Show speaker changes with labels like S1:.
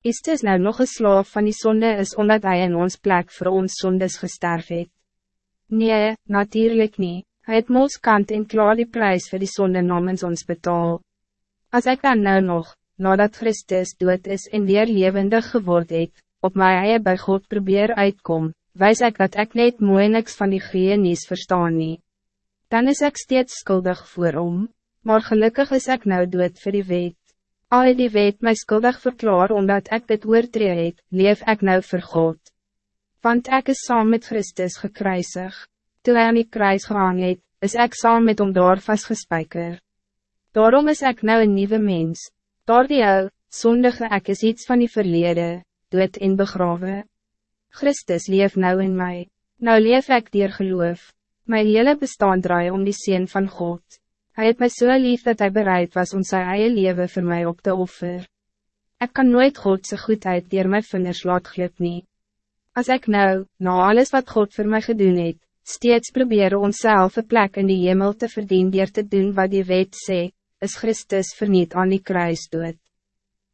S1: Het nou nog een slaaf van die zonde is omdat hij in ons plek voor ons zondes gesterf het? Nee, natuurlijk niet. Hij het moos kant en klaar die prijs voor die zonde namens ons betaal. Als ik dan nou nog, nadat Christus dood is en weer levendig geworden het, op my eie by God probeer uitkom, wijs ik dat ik niet mooi niks van die genies verstaan nie. Dan is ik steeds schuldig voor om, maar gelukkig is ik nou dood voor die wet. Al die wet my skuldig verklaar omdat ik dit oortree het, leef ik nou voor God. Want ik is saam met Christus gekruisig. Toe hy aan die kruis gehang het, is ik saam met hom daar vastgespijker. Daarom is ik nou een nieuwe mens. Daar die ou, zondige ek is iets van die verlede, dood en begrawe. Christus leef nou in mij. Nou leef ik dier geloof. Mijn hele bestaan draai om die zin van God. Hij het mij zo so lief dat hij bereid was om zijn eigen leven voor mij op te offer. Ik kan nooit Godse goedheid dier my vingers laat glip nie. As ik nou, na alles wat God voor mij gedoen het, steeds probeer onszelf een plek in die hemel te verdienen dier te doen wat die wet sê, is Christus verniet aan die kruis dood.